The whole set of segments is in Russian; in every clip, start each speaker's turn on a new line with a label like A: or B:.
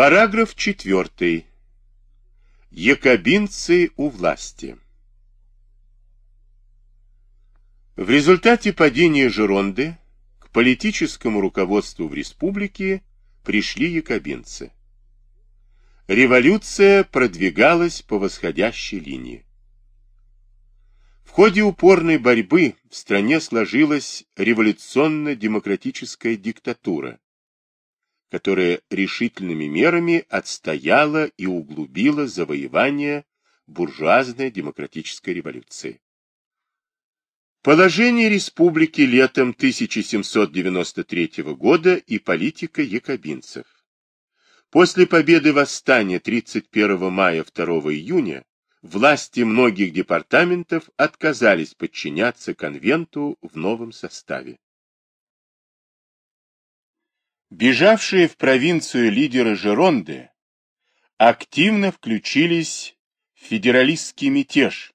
A: Параграф 4. Якобинцы у власти. В результате падения Жеронды к политическому руководству в республике пришли якобинцы. Революция продвигалась по восходящей линии. В ходе упорной борьбы в стране сложилась революционно-демократическая диктатура, которая решительными мерами отстояла и углубила завоевание буржуазной демократической революции. Положение республики летом 1793 года и политика якобинцев. После победы восстания 31 мая 2 июня власти многих департаментов отказались подчиняться конвенту в новом составе. Бежавшие в провинцию лидеры Жеронды активно включились в федералистский мятеж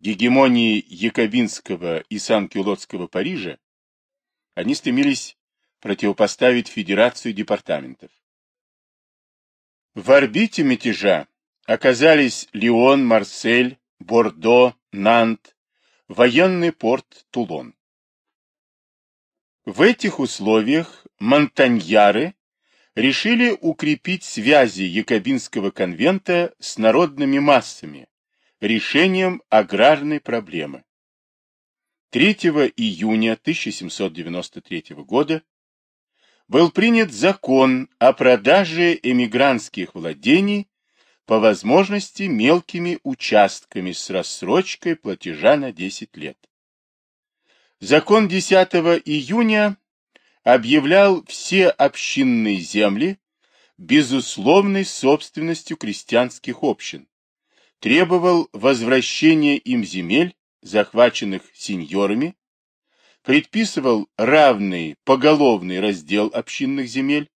A: гегемонии Якобинского и Сан-Кюлотского Парижа, они стремились противопоставить федерацию департаментов. В орбите мятежа оказались Лион, Марсель, Бордо, Нант, военный порт Тулон. В этих условиях монтаньяры решили укрепить связи Якобинского конвента с народными массами решением аграрной проблемы. 3 июня 1793 года был принят закон о продаже эмигрантских владений по возможности мелкими участками с рассрочкой платежа на 10 лет. Закон 10 июня объявлял все общинные земли безусловной собственностью крестьянских общин, требовал возвращения им земель, захваченных сеньорами, предписывал равный поголовный раздел общинных земель,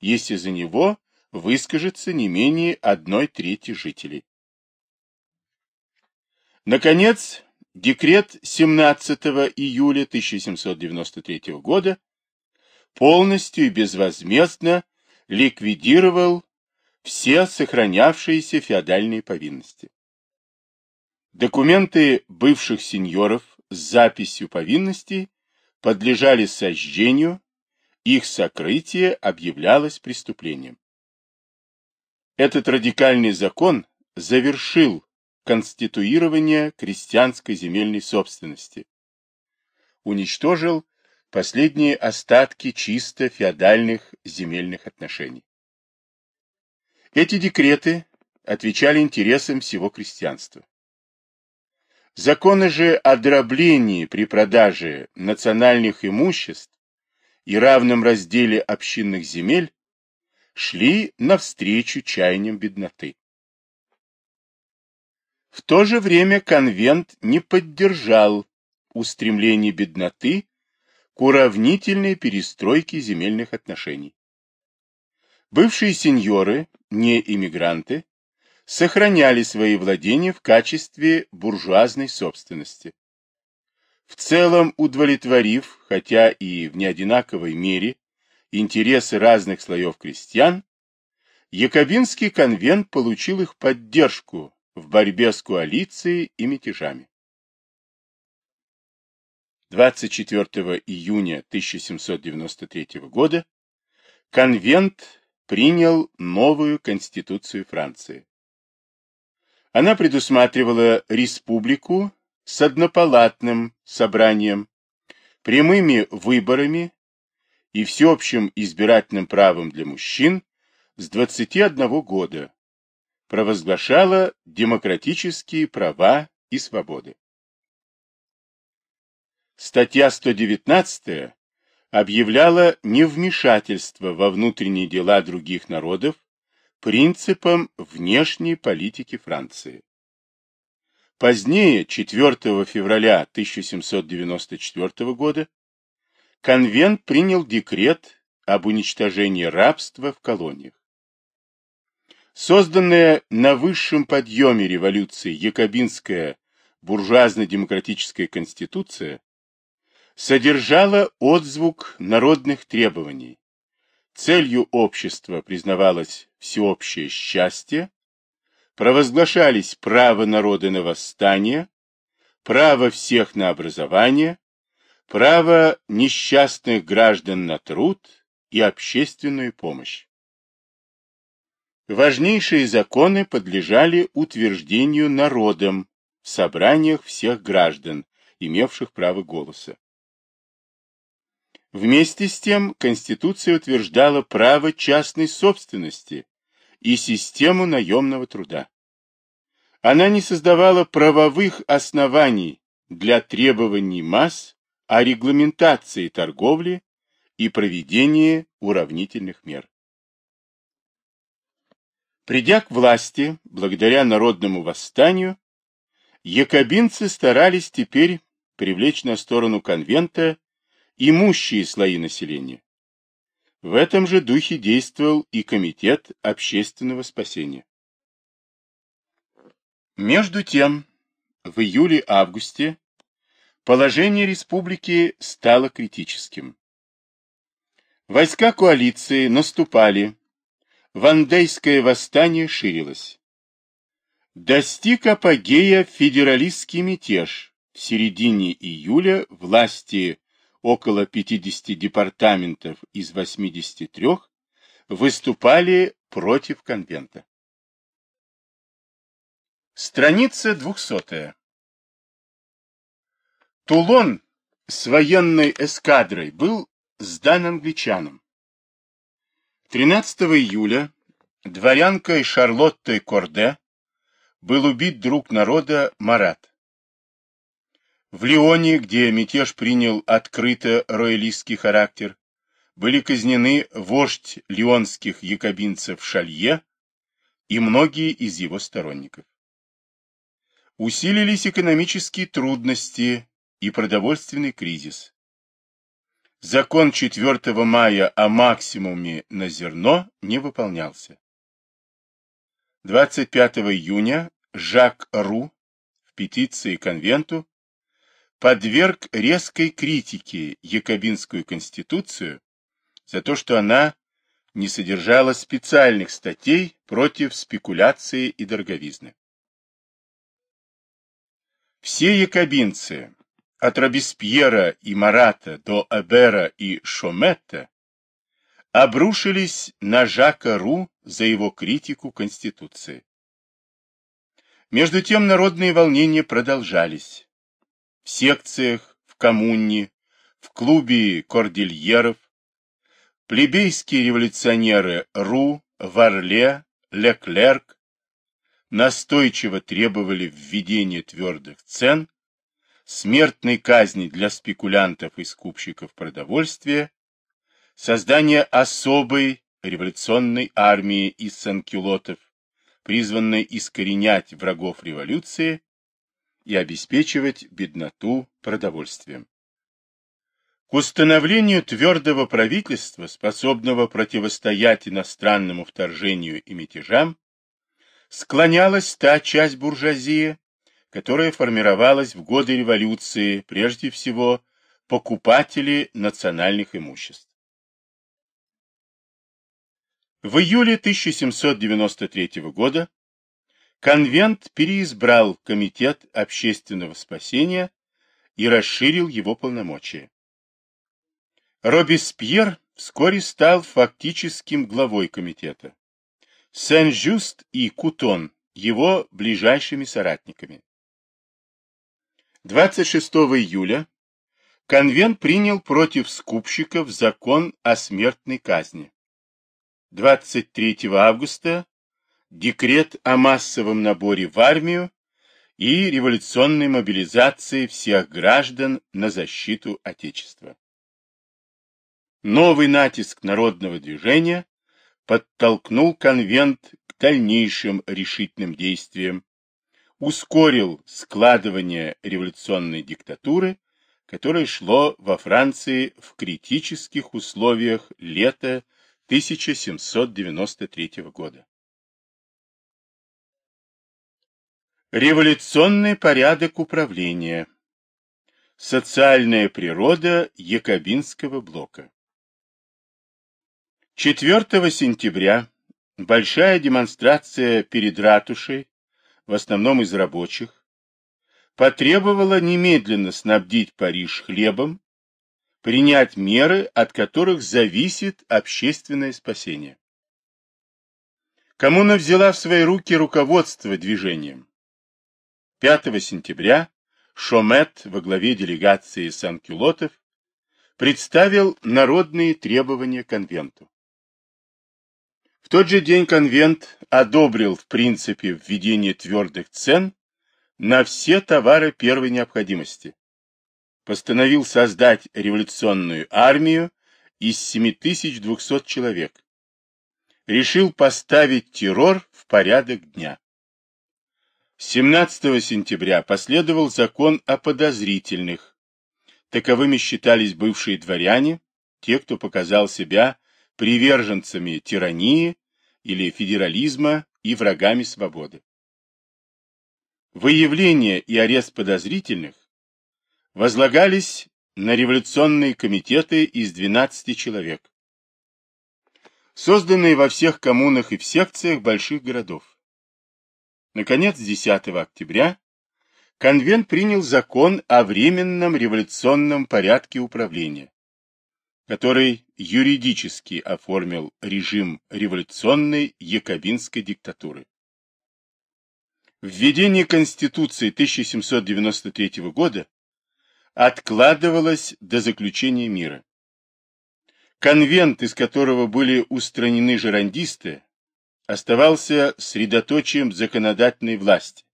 A: если за него выскажется не менее одной трети жителей. Наконец, Декрет 17 июля 1793 года полностью и безвозмездно ликвидировал все сохранявшиеся феодальные повинности. Документы бывших сеньоров с записью повинностей подлежали сожжению, их сокрытие объявлялось преступлением. Этот радикальный закон завершил конституирования крестьянской земельной собственности. Уничтожил последние остатки чисто феодальных земельных отношений. Эти декреты отвечали интересам всего крестьянства. Законы же о дроблении при продаже национальных имуществ и равном разделе общинных земель шли навстречу чаяниям бедноты. В то же время конвент не поддержал устремление бедноты к уравнительной перестройке земельных отношений. Бывшие сеньоры, не иммигранты, сохраняли свои владения в качестве буржуазной собственности. В целом удовлетворив, хотя и в неодинаковой мере, интересы разных слоев крестьян, Якобинский конвент получил их поддержку в борьбе с коалицией и мятежами. 24 июня 1793 года конвент принял новую конституцию Франции. Она предусматривала республику с однопалатным собранием, прямыми выборами и всеобщим избирательным правом для мужчин с 21 года, провозглашала демократические права и свободы. Статья 119 объявляла невмешательство во внутренние дела других народов принципом внешней политики Франции. Позднее, 4 февраля 1794 года, конвент принял декрет об уничтожении рабства в колониях. Созданная на высшем подъеме революции Якобинская буржуазно-демократическая конституция содержала отзвук народных требований. Целью общества признавалась всеобщее счастье, провозглашались право народа на восстание, право всех на образование, право несчастных граждан на труд и общественную помощь. Важнейшие законы подлежали утверждению народом в собраниях всех граждан, имевших право голоса. Вместе с тем Конституция утверждала право частной собственности и систему наемного труда. Она не создавала правовых оснований для требований масс о регламентации торговли и проведении уравнительных мер. Придя к власти, благодаря народному восстанию, якобинцы старались теперь привлечь на сторону конвента имущие слои населения. В этом же духе действовал и Комитет общественного спасения. Между тем, в июле-августе положение республики стало критическим. Войска коалиции наступали, Вандейское восстание ширилось. Достиг апогея федералистский мятеж. В середине июля власти около 50 департаментов из 83 выступали против конвента. Страница 200. Тулон с военной эскадрой был сдан англичанам. 13 июля дворянкой Шарлоттой Корде был убит друг народа Марат. В Лионе, где мятеж принял открыто роялистский характер, были казнены вождь лионских якобинцев Шалье и многие из его сторонников. Усилились экономические трудности и продовольственный кризис. Закон 4 мая о максимуме на зерно не выполнялся. 25 июня Жак Ру в петиции конвенту подверг резкой критике Якобинскую конституцию за то, что она не содержала специальных статей против спекуляции и дороговизны. Все якобинцы, от Робеспьера и Марата до Эбера и Шометта, обрушились на Жака Ру за его критику Конституции. Между тем народные волнения продолжались в секциях, в коммуне, в клубе кордильеров, плебейские революционеры Ру, Варле, Леклерк настойчиво требовали введения твердых цен, смертной казни для спекулянтов и скупщиков продовольствия, создания особой революционной армии из санкюлотов, призванной искоренять врагов революции и обеспечивать бедноту продовольствием. К установлению твердого правительства, способного противостоять иностранному вторжению и мятежам, склонялась та часть буржуазии, которая формировалась в годы революции, прежде всего покупатели национальных имуществ. В июле 1793 года Конвент переизбрал Комитет общественного спасения и расширил его полномочия. Робеспьер вскоре стал фактическим главой комитета. Сен-Жюст и Кутон его ближайшими соратниками. 26 июля конвент принял против скупщиков закон о смертной казни. 23 августа декрет о массовом наборе в армию и революционной мобилизации всех граждан на защиту Отечества. Новый натиск народного движения подтолкнул конвент к дальнейшим решительным действиям, ускорил складывание революционной диктатуры, которое шло во Франции в критических условиях лета 1793 года. Революционный порядок управления. Социальная природа Якобинского блока. 4 сентября большая демонстрация перед ратушей, в основном из рабочих, потребовала немедленно снабдить Париж хлебом, принять меры, от которых зависит общественное спасение. Коммуна взяла в свои руки руководство движением. 5 сентября Шомет во главе делегации Сан-Кюлотов представил народные требования конвенту. В тот же день конвент одобрил в принципе введение твердых цен на все товары первой необходимости. Постановил создать революционную армию из 7200 человек. Решил поставить террор в порядок дня. 17 сентября последовал закон о подозрительных. Таковыми считались бывшие дворяне, те, кто показал себя приверженцами тирании или федерализма и врагами свободы. Выявление и арест подозрительных возлагались на революционные комитеты из 12 человек, созданные во всех коммунах и в секциях больших городов. Наконец, 10 октября конвент принял закон о временном революционном порядке управления, который юридически оформил режим революционной якобинской диктатуры. Введение Конституции 1793 года откладывалось до заключения мира. Конвент, из которого были устранены жерандисты, оставался средоточием законодательной власти.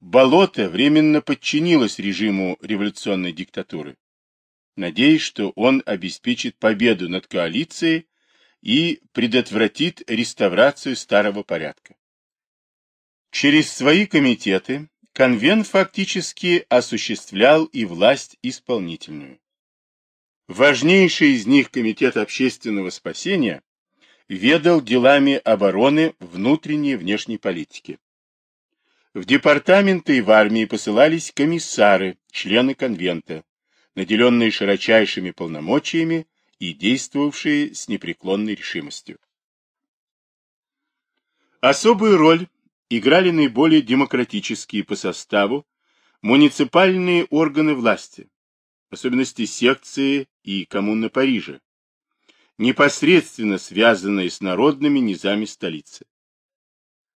A: Болото временно подчинилось режиму революционной диктатуры, надеясь, что он обеспечит победу над коалицией и предотвратит реставрацию старого порядка. Через свои комитеты конвент фактически осуществлял и власть исполнительную. Важнейший из них Комитет общественного спасения ведал делами обороны, внутренней и внешней политики. В департаменты и в армии посылались комиссары, члены конвента, наделенные широчайшими полномочиями и действовавшие с непреклонной решимостью. Особую роль играли наиболее демократические по составу муниципальные органы власти, в особенности секции и коммуны Парижа, непосредственно связанные с народными низами столицы.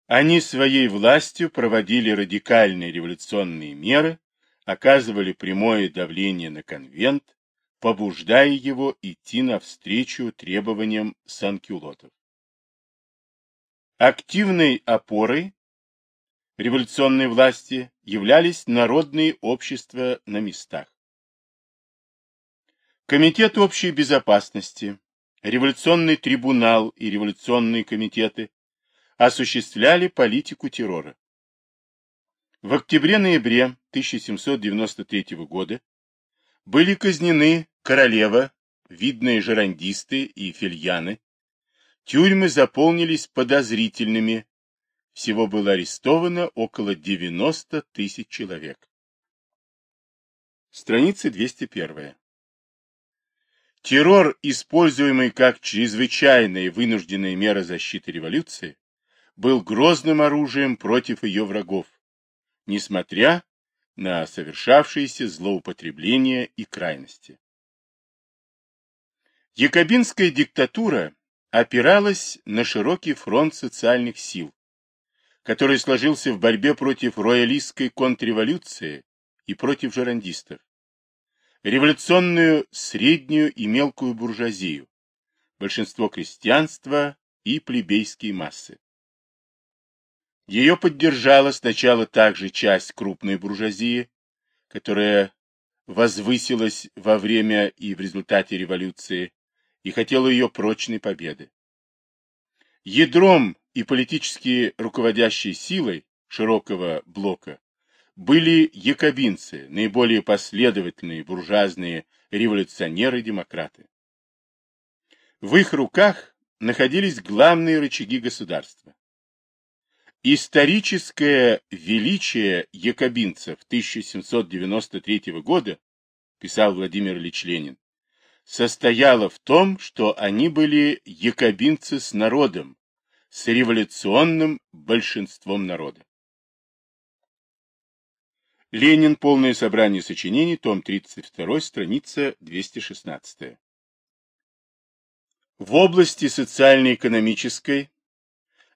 A: Они своей властью проводили радикальные революционные меры, оказывали прямое давление на конвент, побуждая его идти навстречу требованиям санкюлотов. Активной опорой революционной власти являлись народные общества на местах. Комитет общей безопасности, революционный трибунал и революционные комитеты осуществляли политику террора. В октябре-ноябре 1793 года были казнены королева, видные жерандисты и фельяны, тюрьмы заполнились подозрительными, всего было арестовано около 90 тысяч человек. Страница 201. Террор, используемый как чрезвычайная вынужденная мера защиты революции, был грозным оружием против ее врагов, несмотря на совершавшиеся злоупотребления и крайности. Якобинская диктатура опиралась на широкий фронт социальных сил, который сложился в борьбе против роялистской контрреволюции и против жерандистов революционную среднюю и мелкую буржуазию, большинство крестьянства и плебейские массы. Ее поддержала сначала также часть крупной буржуазии, которая возвысилась во время и в результате революции и хотела ее прочной победы. Ядром и политически руководящей силой широкого блока были якобинцы, наиболее последовательные буржуазные революционеры-демократы. В их руках находились главные рычаги государства. Историческое величие якобинцев 1793 года, писал Владимир Ильич Ленин, состояло в том, что они были якобинцы с народом, с революционным большинством народа. Ленин. Полное собрание сочинений. Том 32. Страница 216. В области социально-экономической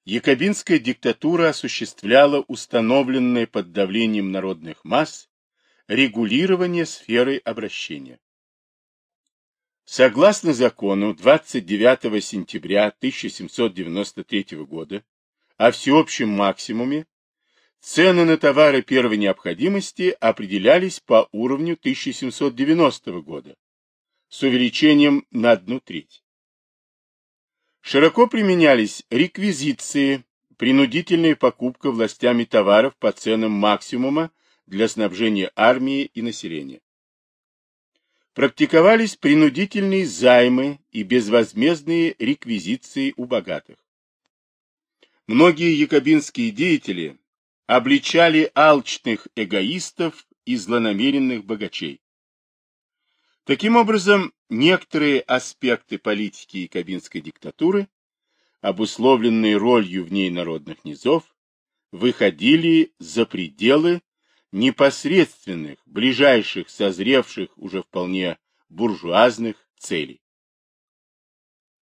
A: якобинская диктатура осуществляла установленное под давлением народных масс регулирование сферы обращения. Согласно закону 29 сентября 1793 года о всеобщем максимуме, цены на товары первой необходимости определялись по уровню 1790 года с увеличением на одну треть. Широко применялись реквизиции, принудительная покупка властями товаров по ценам максимума для снабжения армии и населения практиковались принудительные займы и безвозмездные реквизиции у богатых. Многие якобинские деятели обличали алчных эгоистов и злонамеренных богачей. Таким образом, некоторые аспекты политики якобинской диктатуры, обусловленные ролью в ней народных низов, выходили за пределы непосредственных, ближайших, созревших уже вполне буржуазных целей.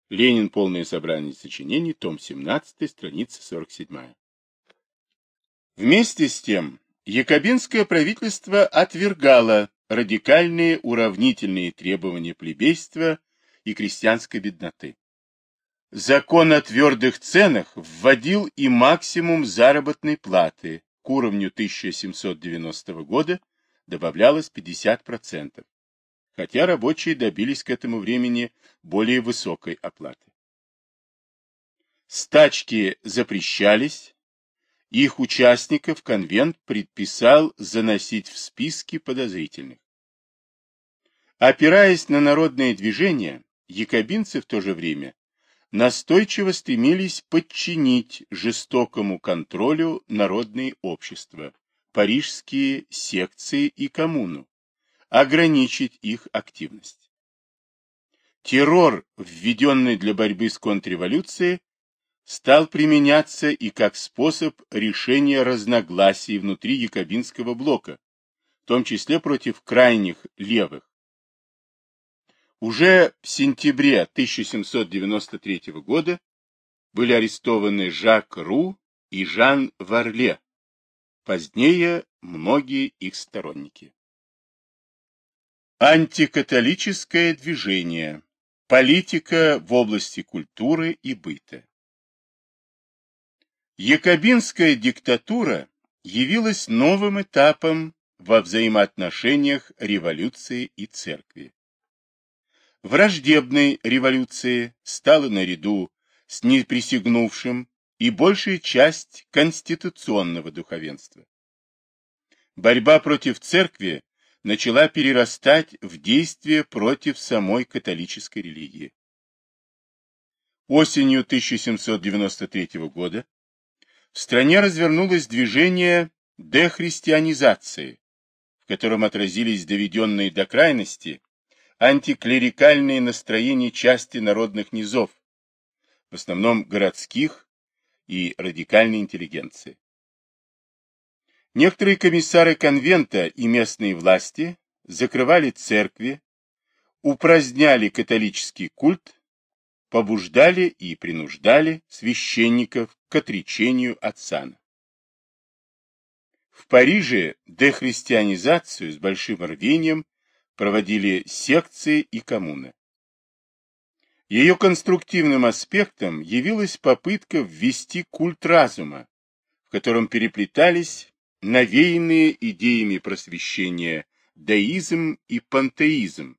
A: Ленин. Полное собрание сочинений. Том 17. Страница 47. Вместе с тем, якобинское правительство отвергало радикальные уравнительные требования плебейства и крестьянской бедноты. Закон о твердых ценах вводил и максимум заработной платы, к уровню 1790 года добавлялось 50%, хотя рабочие добились к этому времени более высокой оплаты. Стачки запрещались, их участников конвент предписал заносить в списки подозрительных. Опираясь на народное движение, якобинцы в то же время настойчиво стремились подчинить жестокому контролю народные общества, парижские секции и коммуну, ограничить их активность. Террор, введенный для борьбы с контрреволюцией, стал применяться и как способ решения разногласий внутри якобинского блока, в том числе против крайних левых, уже в сентябре 1793 года были арестованы Жак Ру и Жан Варле, позднее многие их сторонники. Антикатолическое движение. Политика в области культуры и быта. Якобинская диктатура явилась новым этапом во взаимоотношениях революции и церкви враждебной революции стала наряду с неприсягнувшим и большая часть конституционного духовенства. Борьба против церкви начала перерастать в действие против самой католической религии. Осенью 1793 года в стране развернулось движение дехристианизации, в котором отразились доведенные до крайности антиклерикальные настроения части народных низов, в основном городских и радикальной интеллигенции. Некоторые комиссары конвента и местные власти закрывали церкви, упраздняли католический культ, побуждали и принуждали священников к отречению от сана. В Париже дехристианизацию с большим рвением проводили секции и коммуны. Ее конструктивным аспектом явилась попытка ввести культ разума, в котором переплетались навеянные идеями просвещения деизм и пантеизм,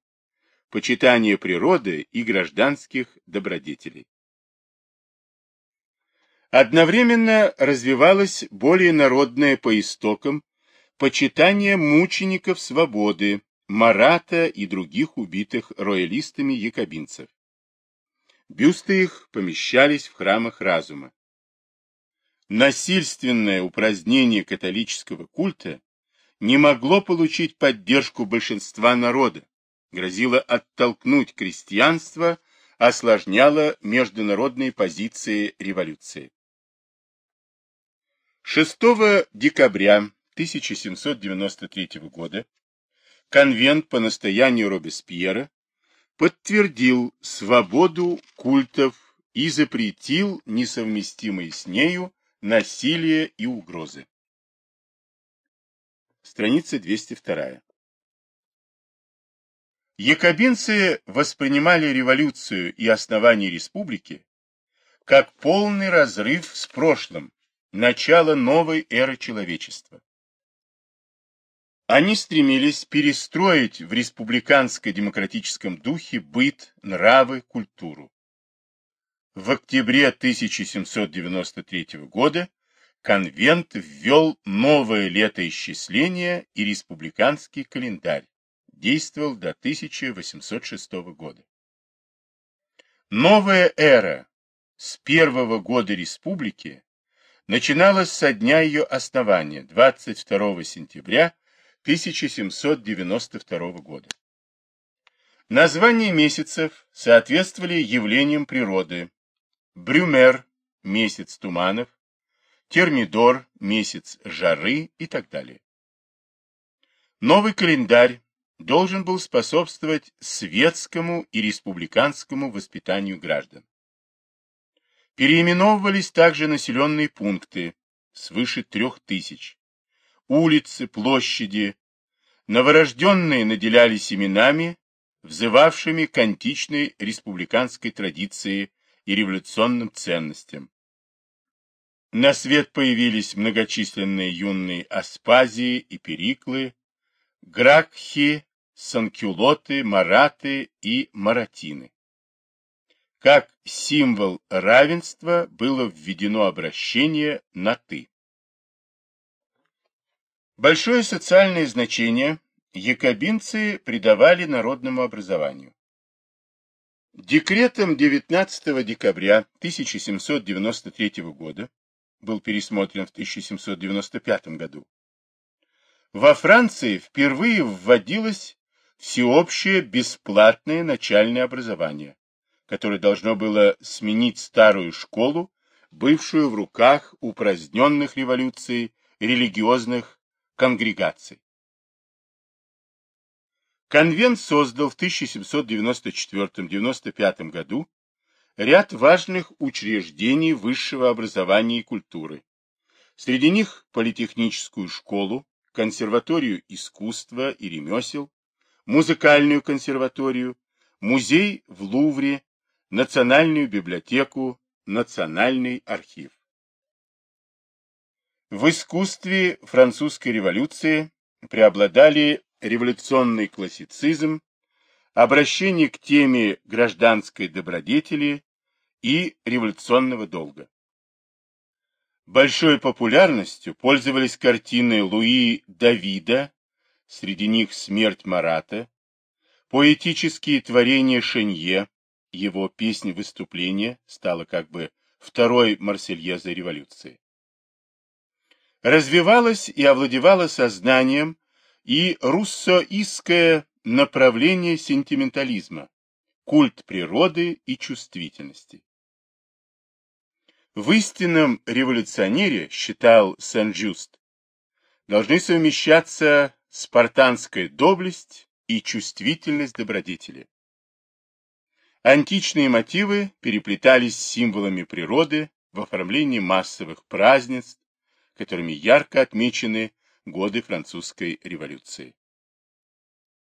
A: почитание природы и гражданских добродетелей. Одновременно развивалось более народное по истокам почитание мучеников свободы, Марата и других убитых роялистами якобинцев. Бюсты их помещались в храмах разума. Насильственное упразднение католического культа не могло получить поддержку большинства народа, грозило оттолкнуть крестьянство осложняла международные позиции революции. 6 декабря 1793 года конвент по настоянию Робеспьера подтвердил свободу культов и запретил несовместимые с нею насилие и угрозы. Страница 202. Якобинцы воспринимали революцию и основание республики как полный разрыв с прошлым, начало новой эры человечества. Они стремились перестроить в республиканско-демократическом духе быт, нравы, культуру. В октябре 1793 года конвент ввел новое летоисчисление и республиканский календарь, действовал до 1806 года. Новая эра с первого года республики начиналась со дня ее основания, 22 сентября 1792 года. Названия месяцев соответствовали явлениям природы. Брюмер – месяц туманов, Термидор – месяц жары и так далее. Новый календарь должен был способствовать светскому и республиканскому воспитанию граждан. Переименовывались также населенные пункты, свыше трех тысяч, улицы, площади, новорожденные наделялись именами, взывавшими к античной республиканской традиции и революционным ценностям. На свет появились многочисленные юные аспазии и периклы, гракхи, санкюлоты, мараты и маратины. Как символ равенства было введено обращение на «ты». Большое социальное значение якобинцы придавали народному образованию. Декретом 19 декабря 1793 года был пересмотрен в 1795 году. Во Франции впервые вводилось всеобщее бесплатное начальное образование, которое должно было сменить старую школу, бывшую в руках упраздненных революцией религиозных конгрегаций. Конвент создал в 1794-95 году ряд важных учреждений высшего образования и культуры. Среди них политехническую школу, консерваторию искусства и ремесел, музыкальную консерваторию, музей в Лувре, национальную библиотеку, национальный архив. В искусстве французской революции преобладали революционный классицизм, обращение к теме гражданской добродетели и революционного долга. Большой популярностью пользовались картины Луи Давида, среди них «Смерть Марата», поэтические творения Шенье, его песня выступления стала как бы второй Марсельезой революции развивалось и овладевало сознанием и руссоистское направление сентиментализма, культ природы и чувствительности. В истинном революционере, считал Сен-Жюст, должны совмещаться спартанская доблесть и чувствительность добродетели. Античные мотивы переплетались с символами природы в оформлении массовых празднеств, которыми ярко отмечены годы французской революции.